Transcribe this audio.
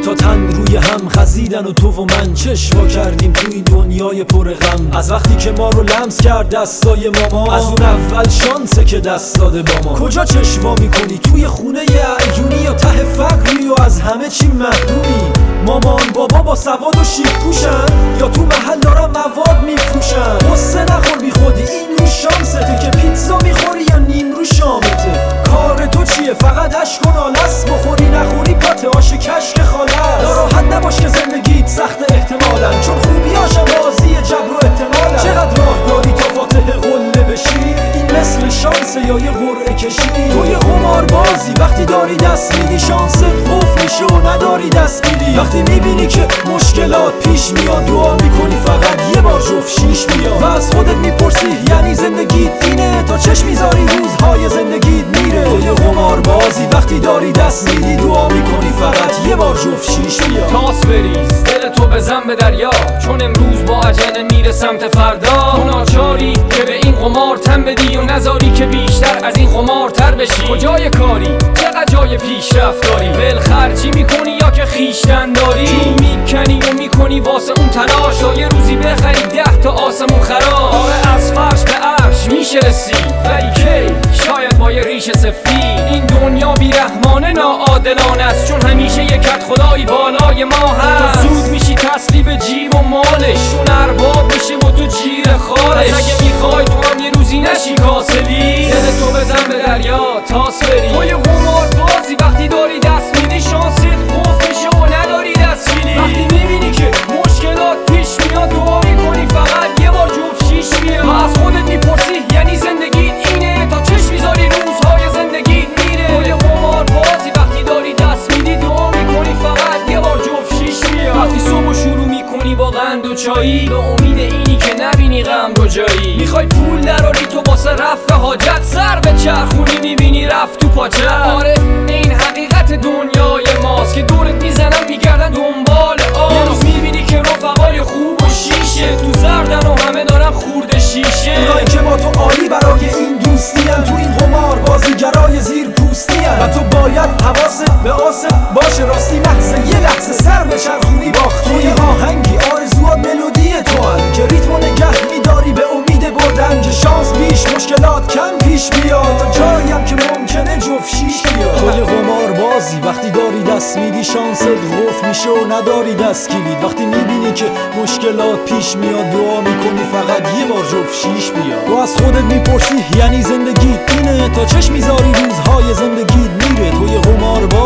تا تن روی هم خزیدن و تو و من چشوا کردیم توی دنیای پر غم. از وقتی که ما رو لمس کرد دستای ماما از اون اول شانسه که دست داده با ما. کجا چشوا می‌کنی؟ توی خونه عیونی یا ته فقری و از همه چی محرومی مامان بابا با سواد و شیک پوشن یا تو محل دارن مواد میفروشن. دست میدی شانست قفل میشه و نداری دست میدی وقتی می‌بینی که مشکلات پیش میاد دعا می‌کنی فقط یه بار جفت شیش بیاد و از خودت می‌پرسی یعنی زندگیت اینه؟ تا چشم می‌ذاری روزهای زندگیت میره. تو یه قمار بازی وقتی داری دست میدی دعا می‌کنی فقط یه بار جفت شیش بیاد تاس بریز دل تو بزن به دریا. چون امروز با عجله میره سمت فردا تو ناچاری که به این قمار تن بدی و نذاری که بیشتر از این قمار تر بشی. کجای کاری؟ چقدر جای پیشرفت داری ول خرجی می‌کنی یا که خیشتن داری؟ جو می‌کنی و می‌کنی واسه اون تلاش؟ تا یه روزی بخری ده تا آسمون خراش آره از فرش به عرش میشه رسید. ولی کی؟ شاید با یه ریش سفید. این دنیا بیرحمانه ناعادلانه است. چون همیشه یه کت خدایی بالای ما هست. اگه می‌خوای تو هم یه روزی نشی کاسلی دل تو بزن به دریا تاس با قند و چایی به امید اینی که نبینی غم رو جایی. می‌خوای پول دراری تو واسه رفع حاجت سر به چرخونی می‌بینی رفت تو پاچه آره این حقیقت دنیای ماست که دورت می‌زنم میگردن دنبال آس می‌بینی که رفقای خوب و شیشه. تو زردن و همه دارن خورده شیشه. اونایی که با تو عالی برای این دوستی تو این قمار بازیگرای زیر پوستی و تو باید حواست به آست باشه راستی محض یه لحظه سر به میدی شانست قفل میشه و نداری دست کلید وقتی می‌بینی که مشکلات پیش میاد دعا می‌کنی فقط یه بار جفت شیش بیاد تو از خودت می‌پرسی یعنی زندگی اینه؟ تا چشم می‌ذاری روزهای زندگی میره. توی بازی